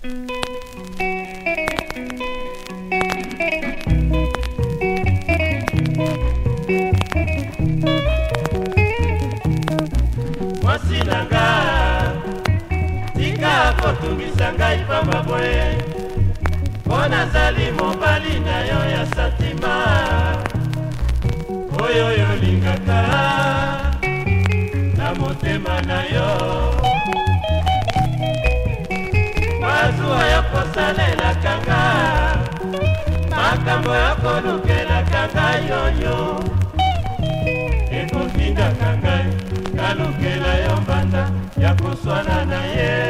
mwasi na nga tika kotungisa ngai pamba boye mpo nazali mobali na yo ya satima oyo yolingaka na motema na yo nyonso ekolukelaka ngai oyo ekofindaka ngai kalukela yo mbanda ya koswana na ye